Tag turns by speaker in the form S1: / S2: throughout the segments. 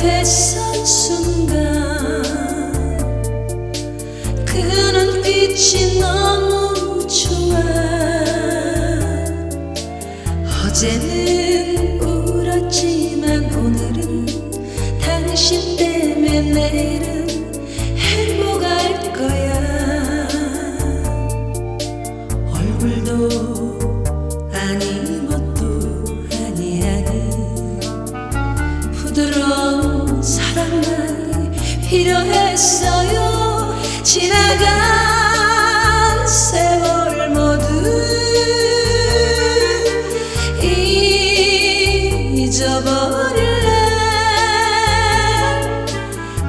S1: 뱃선 순간 그 눈빛이 너무 좋아. 어제는 울었지만 오늘은 당신 때문에 내일은 행복할 거야. 얼굴도 아닌 것도 아니 아니 부드러운 사랑만이 필요했어요. 지나간 세월 모두 잊어버릴래.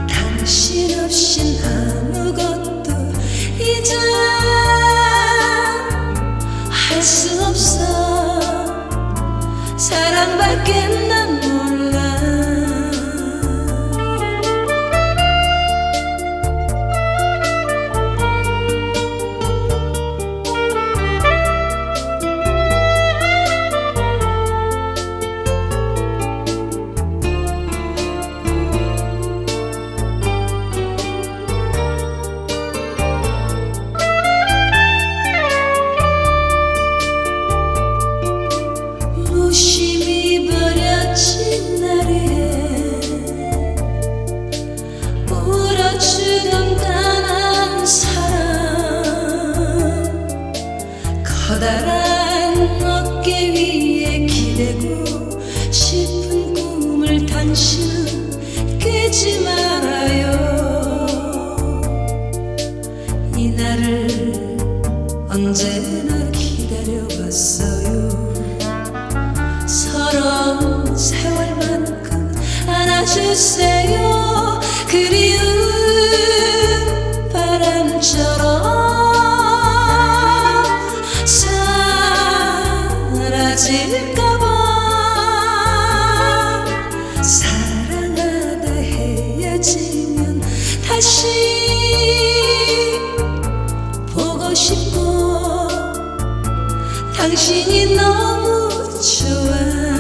S1: 당신 없인 아무것도 이제 할 수 없어. 사랑밖에 난 커다란 어깨 위에 기대고 싶은 꿈을 당신은 깨지 말아요. 이 날을 언제나 기다려봤어요. 서러운 세월만큼 안아주세요. 그리운 사라질까봐 사랑하다 헤어지면 다시 보고 싶고 당신이 너무 좋아